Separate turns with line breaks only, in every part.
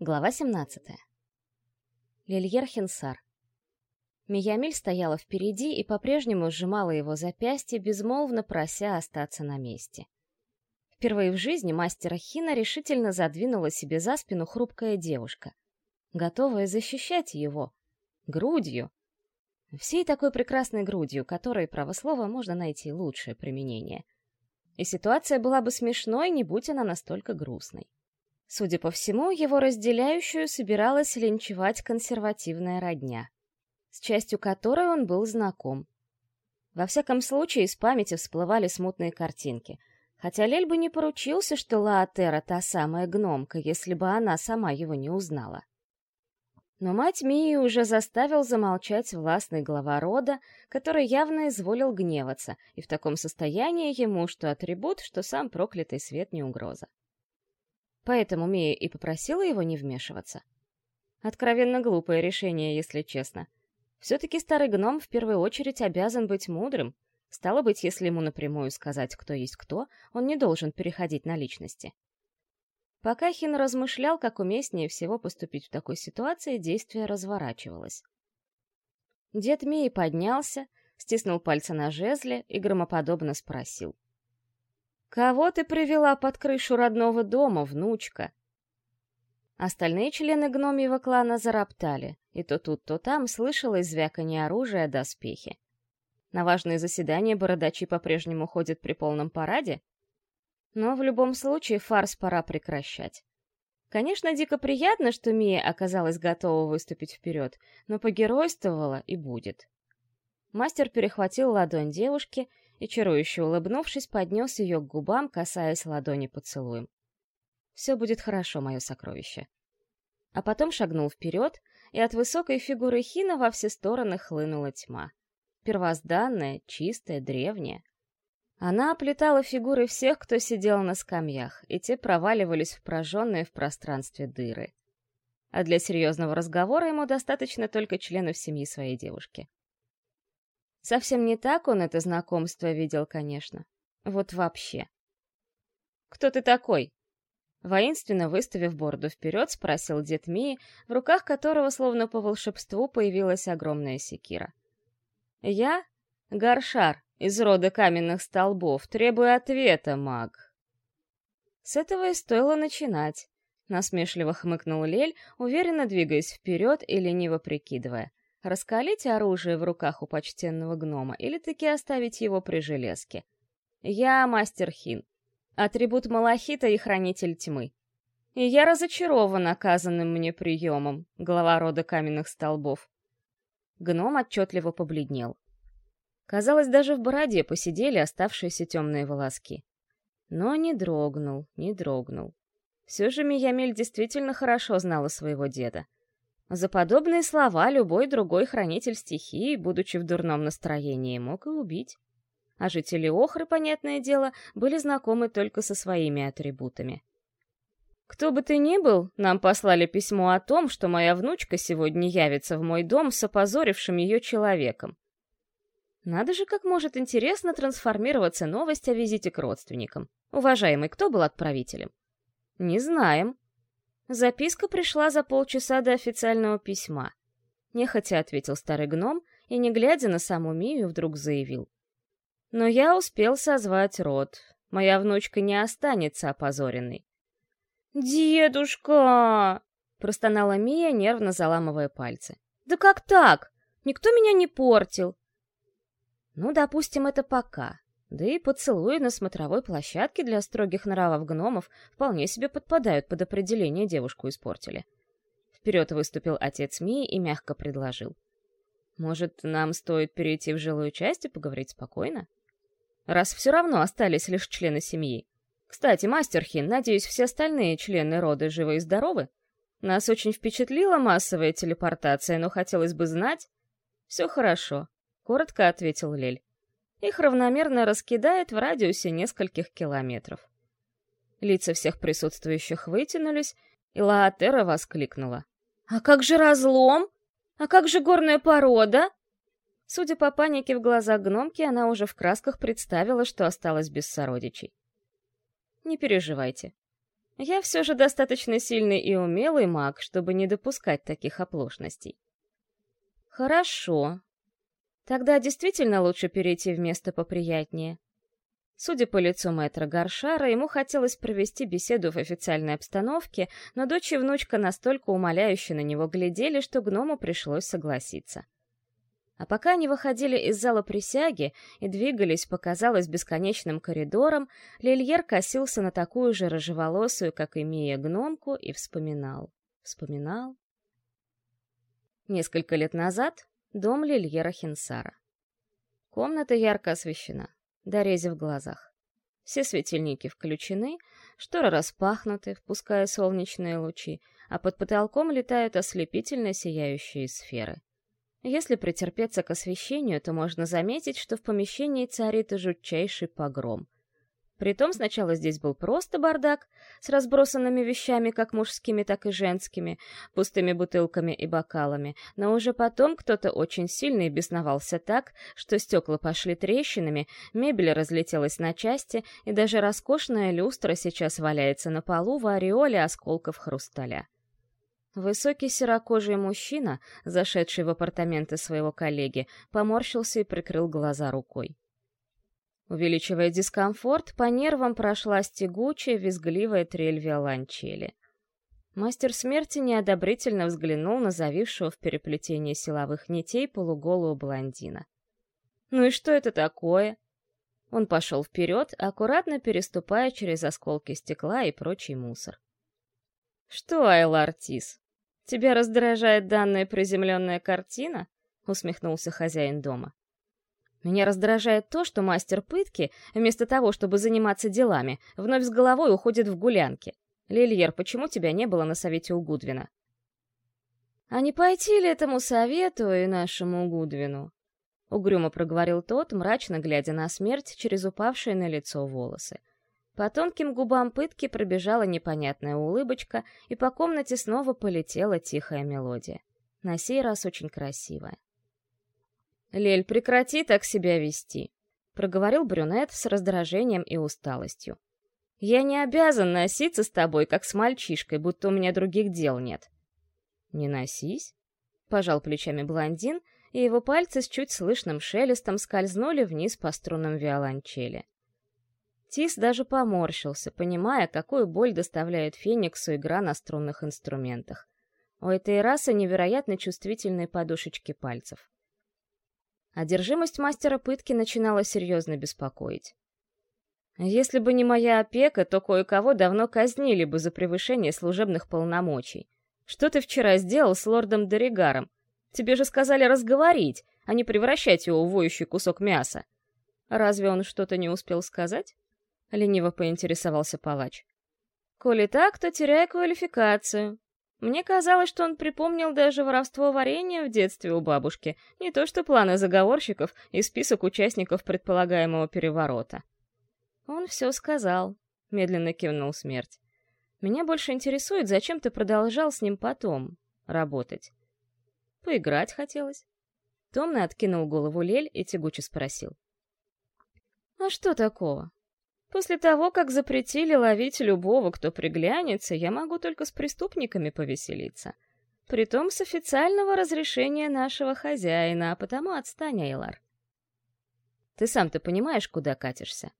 Глава 17. Лильер Хинсар. Миямиль стояла впереди и по-прежнему сжимала его запястье, безмолвно прося остаться на месте. Впервые в жизни мастера Хина решительно задвинула себе за спину хрупкая девушка, готовая защищать его, грудью, всей такой прекрасной грудью, которой, право слова, можно найти лучшее применение. И ситуация была бы смешной, не будь она настолько грустной. Судя по всему, его разделяющую собиралась линчевать консервативная родня, с частью которой он был знаком. Во всяком случае, из памяти всплывали смутные картинки, хотя Лель бы не поручился, что Лаатера та самая гномка, если бы она сама его не узнала. Но мать Мии уже заставил замолчать властный глава рода, который явно изволил гневаться, и в таком состоянии ему что атрибут, что сам проклятый свет не угроза. Поэтому Мия и попросила его не вмешиваться. Откровенно глупое решение, если честно. Все-таки старый гном в первую очередь обязан быть мудрым. Стало быть, если ему напрямую сказать, кто есть кто, он не должен переходить на личности. Пока Хин размышлял, как уместнее всего поступить в такой ситуации, действие разворачивалось. Дед Мии поднялся, стиснул пальцы на жезле и громоподобно спросил. «Кого ты привела под крышу родного дома, внучка?» Остальные члены гномьего клана зароптали, и то тут, то там слышалось звяканье оружия доспехи. На важные заседания бородачи по-прежнему ходят при полном параде? Но в любом случае фарс пора прекращать. Конечно, дико приятно, что Мия оказалась готова выступить вперед, но погеройствовала и будет. Мастер перехватил ладонь девушки и, чарующе улыбнувшись, поднес ее к губам, касаясь ладони поцелуем. «Все будет хорошо, мое сокровище». А потом шагнул вперед, и от высокой фигуры Хина во все стороны хлынула тьма. Первозданная, чистая, древняя. Она оплетала фигуры всех, кто сидел на скамьях, и те проваливались в прожженные в пространстве дыры. А для серьезного разговора ему достаточно только членов семьи своей девушки. Совсем не так он это знакомство видел, конечно. Вот вообще. «Кто ты такой?» Воинственно выставив бороду вперед, спросил дед Мии, в руках которого, словно по волшебству, появилась огромная секира. «Я — Гаршар, из рода каменных столбов, требую ответа, маг». С этого и стоило начинать. Насмешливо хмыкнул Лель, уверенно двигаясь вперед и лениво прикидывая — Раскалить оружие в руках у почтенного гнома или таки оставить его при железке? Я мастер Хин, атрибут Малахита и хранитель тьмы. И я разочарован оказанным мне приемом, глава рода каменных столбов. Гном отчетливо побледнел. Казалось, даже в бороде посидели оставшиеся темные волоски. Но не дрогнул, не дрогнул. Все же Миямель действительно хорошо знала своего деда. За подобные слова любой другой хранитель стихии, будучи в дурном настроении, мог и убить. А жители Охры, понятное дело, были знакомы только со своими атрибутами. «Кто бы ты ни был, нам послали письмо о том, что моя внучка сегодня явится в мой дом с опозорившим ее человеком. Надо же, как может интересно трансформироваться новость о визите к родственникам. Уважаемый, кто был отправителем? Не знаем. Записка пришла за полчаса до официального письма. Нехотя ответил старый гном и, не глядя на саму Мию, вдруг заявил. Но я успел созвать род. Моя внучка не останется опозоренной. «Дедушка!» — простонала Мия, нервно заламывая пальцы. «Да как так? Никто меня не портил!» «Ну, допустим, это пока. Да и поцелуи на смотровой площадке для строгих нравов гномов вполне себе подпадают под определение девушку испортили. Вперед выступил отец Мии и мягко предложил. «Может, нам стоит перейти в жилую часть и поговорить спокойно? Раз все равно остались лишь члены семьи. Кстати, мастер Хин, надеюсь, все остальные члены рода живы и здоровы? Нас очень впечатлила массовая телепортация, но хотелось бы знать...» «Все хорошо», — коротко ответил Лель их равномерно раскидает в радиусе нескольких километров. Лица всех присутствующих вытянулись, и Лаатера воскликнула. «А как же разлом? А как же горная порода?» Судя по панике в глазах гномки, она уже в красках представила, что осталась без сородичей. «Не переживайте. Я все же достаточно сильный и умелый маг, чтобы не допускать таких оплошностей. Хорошо. Тогда действительно лучше перейти в место поприятнее. Судя по лицу мэтра Гаршара, ему хотелось провести беседу в официальной обстановке, но дочь и внучка настолько умоляюще на него глядели, что гному пришлось согласиться. А пока они выходили из зала присяги и двигались по, казалось, бесконечным коридорам, Лильер косился на такую же рыжеволосую, как и Мия, гномку и вспоминал. Вспоминал. Несколько лет назад дом Лильера Хинсара. Комната ярко освещена, дорези в глазах. Все светильники включены, шторы распахнуты, впуская солнечные лучи, а под потолком летают ослепительно сияющие сферы — если претерпеться к освещению, то можно заметить, что в помещении царит жутчайший погром. Притом сначала здесь был просто бардак, с разбросанными вещами как мужскими, так и женскими, пустыми бутылками и бокалами, но уже потом кто-то очень сильно бесновался так, что стекла пошли трещинами, мебель разлетелась на части, и даже роскошная люстра сейчас валяется на полу в ореоле осколков хрусталя. Высокий серокожий мужчина, зашедший в апартаменты своего коллеги, поморщился и прикрыл глаза рукой. Увеличивая дискомфорт, по нервам прошла стегучая, визгливая трель виолончели. Мастер смерти неодобрительно взглянул на завившего в переплетении силовых нитей полуголого блондина. «Ну и что это такое?» Он пошел вперед, аккуратно переступая через осколки стекла и прочий мусор. «Что, Айла Артис, «Тебя раздражает данная приземленная картина?» — усмехнулся хозяин дома. «Меня раздражает то, что мастер пытки, вместо того, чтобы заниматься делами, вновь с головой уходит в гулянки. Лильер, почему тебя не было на совете у Гудвина?» «А не пойти ли этому совету и нашему Гудвину?» — угрюмо проговорил тот, мрачно глядя на смерть через упавшие на лицо волосы. — по тонким губам пытки пробежала непонятная улыбочка, и по комнате снова полетела тихая мелодия. На сей раз очень красивая. «Лель, прекрати так себя вести», — проговорил брюнет с раздражением и усталостью. «Я не обязан носиться с тобой, как с мальчишкой, будто у меня других дел нет». «Не носись», — пожал плечами блондин, и его пальцы с чуть слышным шелестом скользнули вниз по струнам виолончели. Тис даже поморщился, понимая, какую боль доставляет Фениксу игра на струнных инструментах. У этой расы невероятно чувствительные подушечки пальцев. Одержимость мастера пытки начинала серьезно беспокоить. Если бы не моя опека, то кое-кого давно казнили бы за превышение служебных полномочий. Что ты вчера сделал с лордом Доригаром? Тебе же сказали разговорить, а не превращать его в воющий кусок мяса. Разве он что-то не успел сказать? — лениво поинтересовался палач. «Коли так, то теряй квалификацию. Мне казалось, что он припомнил даже воровство варенья в детстве у бабушки, не то что планы заговорщиков и список участников предполагаемого переворота». «Он все сказал», — медленно кивнул смерть. «Меня больше интересует, зачем ты продолжал с ним потом работать?» «Поиграть хотелось». Томно откинул голову Лель и тягуче спросил. «А что такого? После того, как запретили ловить любого, кто приглянется, я могу только с преступниками повеселиться. Притом с официального разрешения нашего хозяина, а потому отстань, Эйлар. Ты сам-то понимаешь, куда катишься?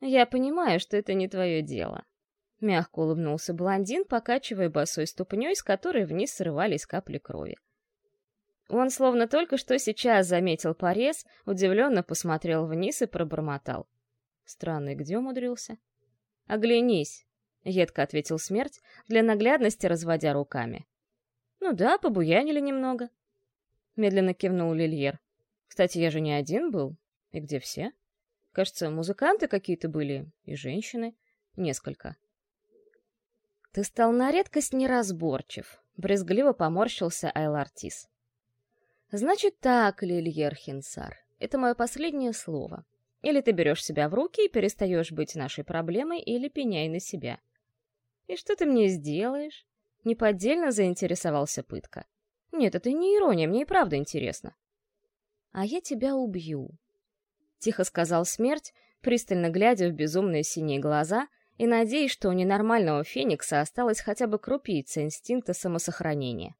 Я понимаю, что это не твое дело. Мягко улыбнулся блондин, покачивая босой ступней, с которой вниз срывались капли крови. Он словно только что сейчас заметил порез, удивленно посмотрел вниз и пробормотал. Странный, где умудрился? «Оглянись», — едко ответил смерть, для наглядности разводя руками. «Ну да, побуянили немного», — медленно кивнул Лильер. «Кстати, я же не один был. И где все? Кажется, музыканты какие-то были, и женщины. Несколько». «Ты стал на редкость неразборчив», — брезгливо поморщился Айлартис. «Значит так, Лильер Хинсар, это мое последнее слово. Или ты берешь себя в руки и перестаешь быть нашей проблемой, или пеняй на себя. И что ты мне сделаешь? Неподдельно заинтересовался пытка. Нет, это не ирония, мне и правда интересно. А я тебя убью. Тихо сказал смерть, пристально глядя в безумные синие глаза, и надеюсь, что у ненормального Феникса осталась хотя бы крупица инстинкта самосохранения.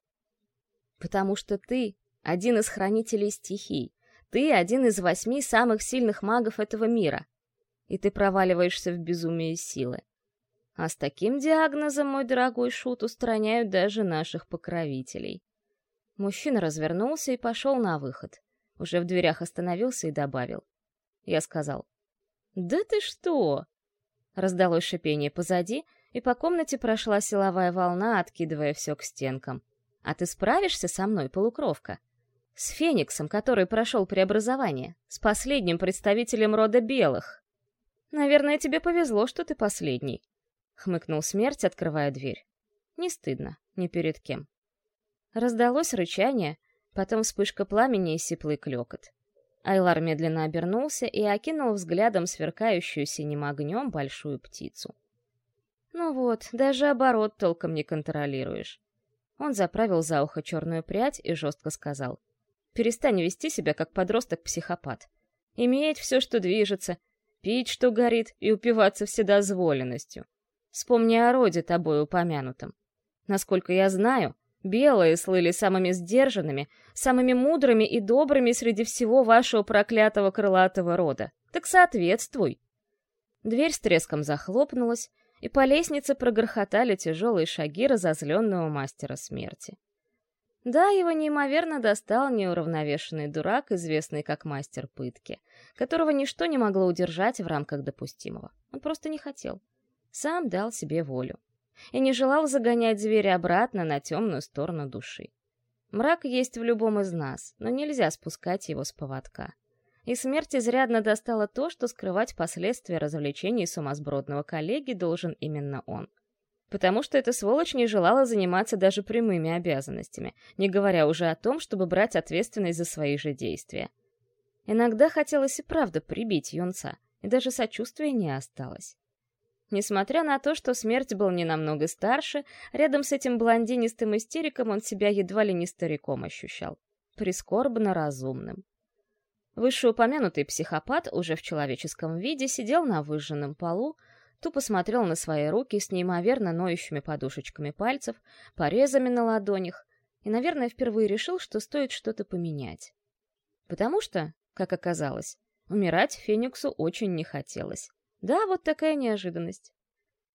Потому что ты — один из хранителей стихий, ты — один из восьми самых сильных магов этого мира, и ты проваливаешься в безумие силы. А с таким диагнозом, мой дорогой Шут, устраняют даже наших покровителей. Мужчина развернулся и пошел на выход. Уже в дверях остановился и добавил. Я сказал. «Да ты что?» Раздалось шипение позади, и по комнате прошла силовая волна, откидывая все к стенкам. «А ты справишься со мной, полукровка?» «С Фениксом, который прошел преобразование, с последним представителем рода белых». «Наверное, тебе повезло, что ты последний», — хмыкнул смерть, открывая дверь. «Не стыдно, ни перед кем». Раздалось рычание, потом вспышка пламени и сиплый клёкот. Айлар медленно обернулся и окинул взглядом сверкающую синим огнем большую птицу. «Ну вот, даже оборот толком не контролируешь». Он заправил за ухо черную прядь и жестко сказал. «Перестань вести себя, как подросток-психопат. Иметь все, что движется, пить, что горит, и упиваться вседозволенностью. Вспомни о роде тобой упомянутом. Насколько я знаю, Белые слыли самыми сдержанными, самыми мудрыми и добрыми среди всего вашего проклятого крылатого рода. Так соответствуй!» Дверь с треском захлопнулась, и по лестнице прогрохотали тяжелые шаги разозленного мастера смерти. Да, его неимоверно достал неуравновешенный дурак, известный как мастер пытки, которого ничто не могло удержать в рамках допустимого. Он просто не хотел. Сам дал себе волю и не желал загонять зверя обратно на темную сторону души. Мрак есть в любом из нас, но нельзя спускать его с поводка. И смерть изрядно достала то, что скрывать последствия развлечений сумасбродного коллеги должен именно он. Потому что эта сволочь не желала заниматься даже прямыми обязанностями, не говоря уже о том, чтобы брать ответственность за свои же действия. Иногда хотелось и правда прибить юнца, и даже сочувствия не осталось. Несмотря на то, что смерть был не намного старше, рядом с этим блондинистым истериком он себя едва ли не стариком ощущал. Прискорбно разумным. Вышеупомянутый психопат уже в человеческом виде сидел на выжженном полу, тупо смотрел на свои руки с неимоверно ноющими подушечками пальцев, порезами на ладонях, и, наверное, впервые решил, что стоит что-то поменять. Потому что, как оказалось, умирать Фениксу очень не хотелось. Да, вот такая неожиданность.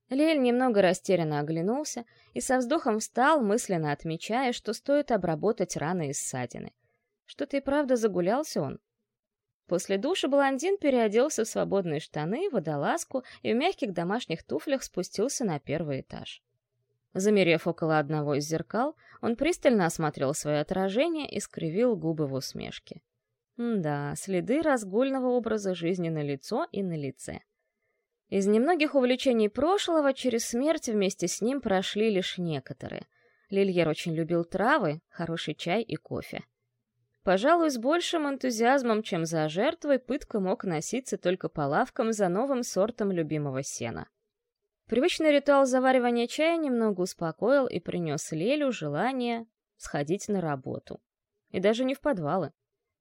Лель немного растерянно оглянулся и со вздохом встал, мысленно отмечая, что стоит обработать раны и ссадины. Что-то и правда загулялся он. После душа блондин переоделся в свободные штаны, водолазку и в мягких домашних туфлях спустился на первый этаж. Замерев около одного из зеркал, он пристально осмотрел свое отражение и скривил губы в усмешке. Да, следы разгульного образа жизни на лицо и на лице. Из немногих увлечений прошлого через смерть вместе с ним прошли лишь некоторые. Лильер очень любил травы, хороший чай и кофе. Пожалуй, с большим энтузиазмом, чем за жертвой, пытка мог носиться только по лавкам за новым сортом любимого сена. Привычный ритуал заваривания чая немного успокоил и принес Лелю желание сходить на работу. И даже не в подвалы.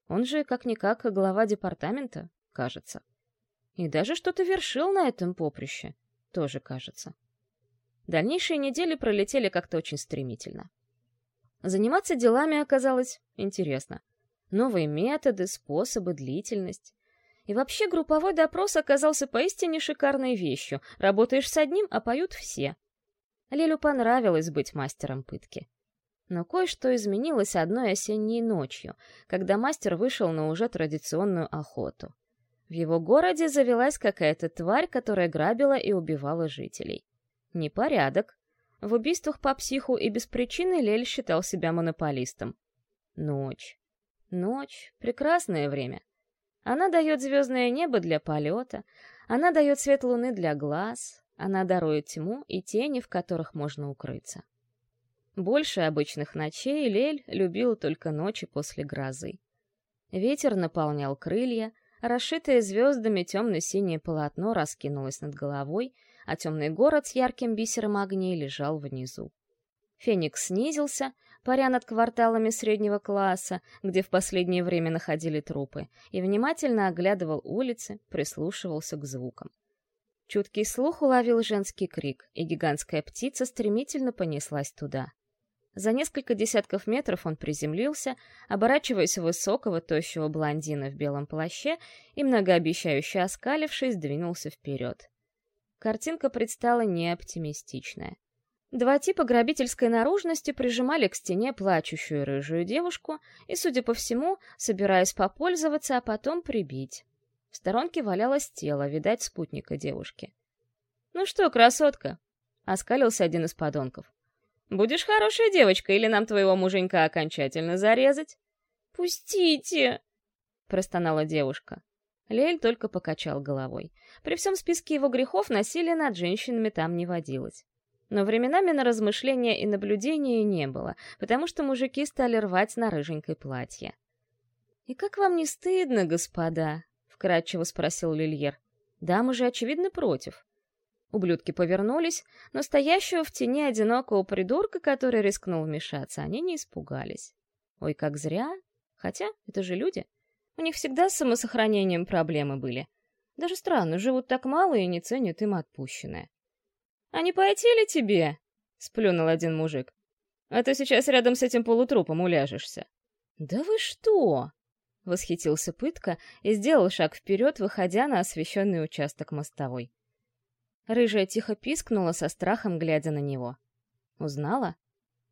Он же, как-никак, глава департамента, кажется. И даже что-то вершил на этом поприще, тоже кажется. Дальнейшие недели пролетели как-то очень стремительно. Заниматься делами оказалось интересно. Новые методы, способы, длительность. И вообще групповой допрос оказался поистине шикарной вещью. Работаешь с одним, а поют все. Лелю понравилось быть мастером пытки. Но кое-что изменилось одной осенней ночью, когда мастер вышел на уже традиционную охоту. В его городе завелась какая-то тварь, которая грабила и убивала жителей. Непорядок. В убийствах по психу и без причины Лель считал себя монополистом. Ночь. Ночь — прекрасное время. Она дает звездное небо для полета, она дает свет луны для глаз, она дарует тьму и тени, в которых можно укрыться. Больше обычных ночей Лель любил только ночи после грозы. Ветер наполнял крылья — Расшитое звездами темно-синее полотно раскинулось над головой, а темный город с ярким бисером огней лежал внизу. Феникс снизился, паря над кварталами среднего класса, где в последнее время находили трупы, и внимательно оглядывал улицы, прислушивался к звукам. Чуткий слух уловил женский крик, и гигантская птица стремительно понеслась туда. За несколько десятков метров он приземлился, оборачиваясь высокого, тощего блондина в белом плаще и, многообещающе оскалившись, двинулся вперед. Картинка предстала неоптимистичная. Два типа грабительской наружности прижимали к стене плачущую рыжую девушку и, судя по всему, собираясь попользоваться, а потом прибить. В сторонке валялось тело, видать, спутника девушки. «Ну что, красотка?» — оскалился один из подонков. «Будешь хорошая девочка, или нам твоего муженька окончательно зарезать?» «Пустите!» — простонала девушка. Лель только покачал головой. При всем списке его грехов насилие над женщинами там не водилось. Но временами на размышления и наблюдения не было, потому что мужики стали рвать на рыженькой платье. «И как вам не стыдно, господа?» — вкратчиво спросил Лильер. «Дамы же, очевидно, против». Ублюдки повернулись, но стоящего в тени одинокого придурка, который рискнул вмешаться, они не испугались. Ой, как зря. Хотя, это же люди. У них всегда с самосохранением проблемы были. Даже странно, живут так мало и не ценят им отпущенное. «А не пойти ли тебе?» — сплюнул один мужик. «А то сейчас рядом с этим полутрупом уляжешься». «Да вы что?» — восхитился Пытка и сделал шаг вперед, выходя на освещенный участок мостовой. Рыжая тихо пискнула со страхом, глядя на него. Узнала?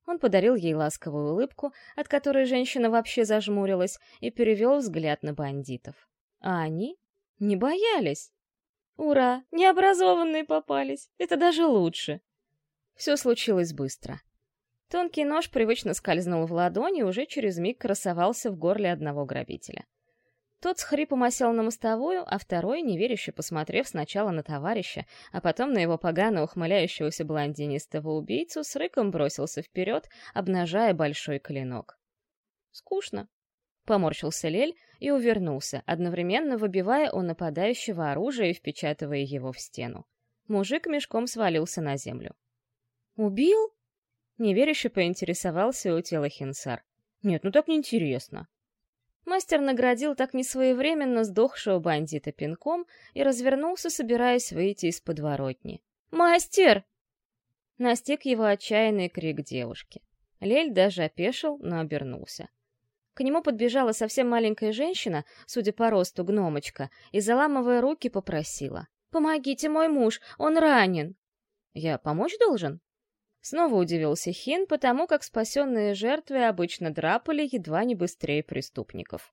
Он подарил ей ласковую улыбку, от которой женщина вообще зажмурилась, и перевел взгляд на бандитов. А они не боялись. Ура! Необразованные попались! Это даже лучше! Все случилось быстро. Тонкий нож привычно скользнул в ладони и уже через миг красовался в горле одного грабителя. Тот с хрипом осел на мостовую, а второй, неверяще посмотрев сначала на товарища, а потом на его погано ухмыляющегося блондинистого убийцу, с рыком бросился вперед, обнажая большой клинок. «Скучно», — поморщился Лель, и увернулся, одновременно выбивая у нападающего оружие и впечатывая его в стену. Мужик мешком свалился на землю. «Убил?» — неверяще поинтересовался у тела Хинсар. «Нет, ну так неинтересно». Мастер наградил так несвоевременно сдохшего бандита пинком и развернулся, собираясь выйти из подворотни. «Мастер!» Настиг его отчаянный крик девушки. Лель даже опешил, но обернулся. К нему подбежала совсем маленькая женщина, судя по росту гномочка, и, заламывая руки, попросила. «Помогите, мой муж, он ранен!» «Я помочь должен?» Снова удивился Хин, потому как спасенные жертвы обычно драпали едва не быстрее преступников.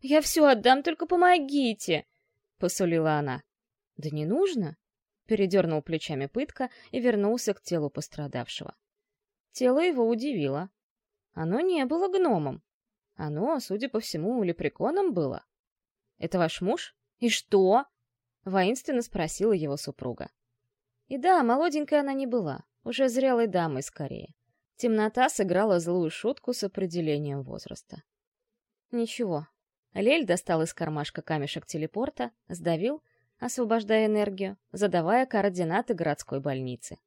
«Я все отдам, только помогите!» — посулила она. «Да не нужно!» — передернул плечами пытка и вернулся к телу пострадавшего. Тело его удивило. Оно не было гномом. Оно, судя по всему, лепреконом было. «Это ваш муж? И что?» — воинственно спросила его супруга. И да, молоденькая она не была, уже зрелой дамой скорее. Темнота сыграла злую шутку с определением возраста. Ничего. Лель достал из кармашка камешек телепорта, сдавил, освобождая энергию, задавая координаты городской больницы.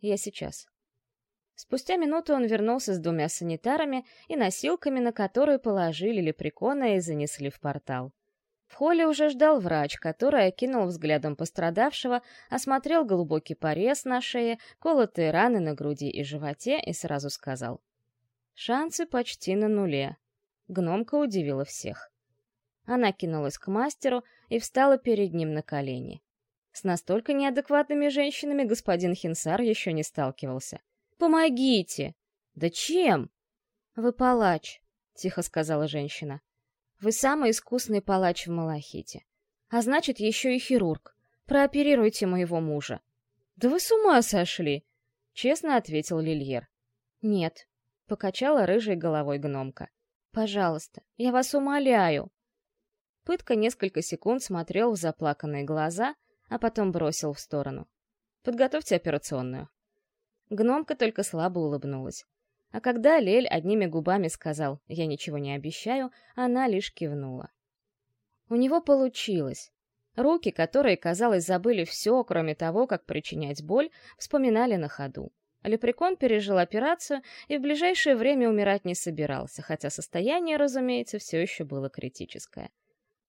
Я сейчас. Спустя минуту он вернулся с двумя санитарами и носилками, на которые положили лепрекона и занесли в портал. В холле уже ждал врач, который окинул взглядом пострадавшего, осмотрел глубокий порез на шее, колотые раны на груди и животе и сразу сказал. Шансы почти на нуле. Гномка удивила всех. Она кинулась к мастеру и встала перед ним на колени. С настолько неадекватными женщинами господин Хинсар еще не сталкивался. Помогите!» «Да чем?» «Вы палач», — тихо сказала женщина. «Вы самый искусный палач в Малахите. А значит, еще и хирург. Прооперируйте моего мужа». «Да вы с ума сошли!» — честно ответил Лильер. «Нет», — покачала рыжей головой гномка. «Пожалуйста, я вас умоляю». Пытка несколько секунд смотрел в заплаканные глаза, а потом бросил в сторону. «Подготовьте операционную». Гномка только слабо улыбнулась. А когда Лель одними губами сказал «я ничего не обещаю», она лишь кивнула. У него получилось. Руки, которые, казалось, забыли все, кроме того, как причинять боль, вспоминали на ходу. Лепрекон пережил операцию и в ближайшее время умирать не собирался, хотя состояние, разумеется, все еще было критическое.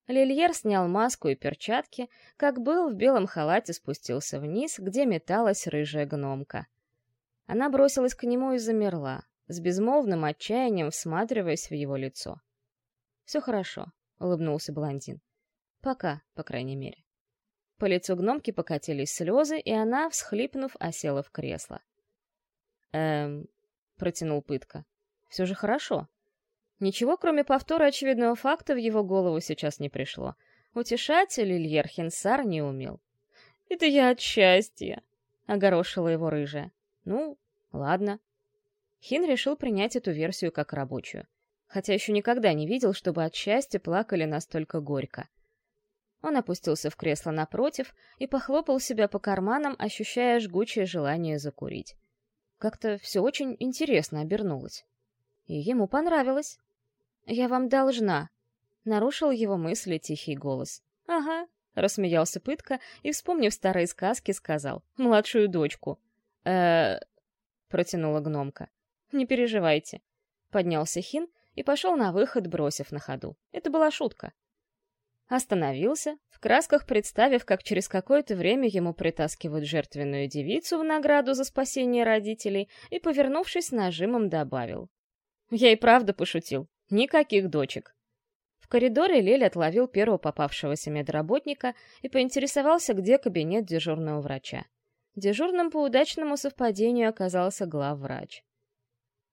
Лильер снял маску и перчатки, как был в белом халате спустился вниз, где металась рыжая гномка. Она бросилась к нему и замерла, с безмолвным отчаянием всматриваясь в его лицо. «Все хорошо», — улыбнулся блондин. «Пока, по крайней мере». По лицу гномки покатились слезы, и она, всхлипнув, осела в кресло. «Эм...» — протянул пытка. «Все же хорошо. Ничего, кроме повтора очевидного факта, в его голову сейчас не пришло. Утешатель Ильер Хинсар не умел. «Это я от счастья!» — огорошила его рыжая. «Ну, ладно». Хин решил принять эту версию как рабочую, хотя еще никогда не видел, чтобы от счастья плакали настолько горько. Он опустился в кресло напротив и похлопал себя по карманам, ощущая жгучее желание закурить. Как-то все очень интересно обернулось. И ему понравилось. «Я вам должна», — нарушил его мысли тихий голос. «Ага», — рассмеялся Пытка и, вспомнив старые сказки, сказал. «Младшую дочку». Э протянула гномка. «Не переживайте». Поднялся Хин и пошел на выход, бросив на ходу. Это была шутка. Остановился, в красках представив, как через какое-то время ему притаскивают жертвенную девицу в награду за спасение родителей, и, повернувшись, нажимом добавил. «Я и правда пошутил. Никаких дочек. В коридоре Лель отловил первого попавшегося медработника и поинтересовался, где кабинет дежурного врача. Дежурным по удачному совпадению оказался главврач.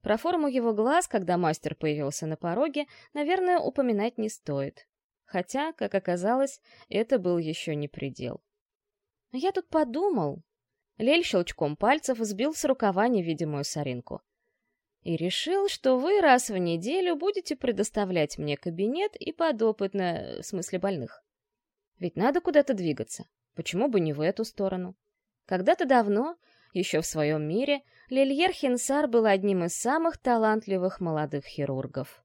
Про форму его глаз, когда мастер появился на пороге, наверное, упоминать не стоит. Хотя, как оказалось, это был еще не предел. «Я тут подумал...» Лель щелчком пальцев сбил с рукава невидимую соринку и решил, что вы раз в неделю будете предоставлять мне кабинет и подопытно, в смысле больных. Ведь надо куда-то двигаться. Почему бы не в эту сторону? Когда-то давно, еще в своем мире, Лильер Хинсар был одним из самых талантливых молодых хирургов.